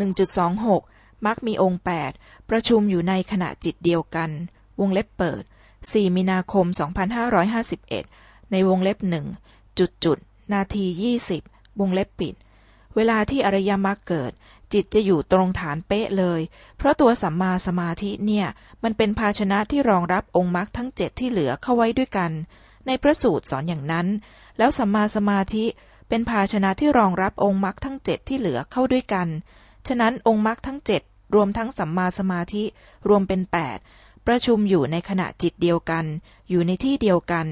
1.26มักมีองค์ 8 ประชุมอยู่ในขณะจิตเดียวกัน วงเล็บเปิด 4 มีนาคม 2551 ในวงเล็บหนึ่งจุดจุดนาที 20 วงเล็บปิด เวลาที่อริยมรรคเกิด จิตจะอยู่ตรงฐานเป๊ะเลย เพราะตัวสัมมาสมาธิเนี่ย มันเป็นภาชนะที่รองรับองค์มรรคทั้งเจ็ดที่เหลือเข้าไว้ด้วยกัน ในพระสูตรสอนอย่างนั้น แล้วสัมมาสมาธิเป็นภาชนะที่รองรับองค์มรรคทั้งเจ็ดที่เหลือเข้าด้วยกัน ฉะนั้นองค์มรรคทั้งเจ็ดรวมทั้งสัมมาสมาธิรวมเป็นแปดประชุมอยู่ในขณะจิตเดียวกัน อยู่ในที่เดียวกัน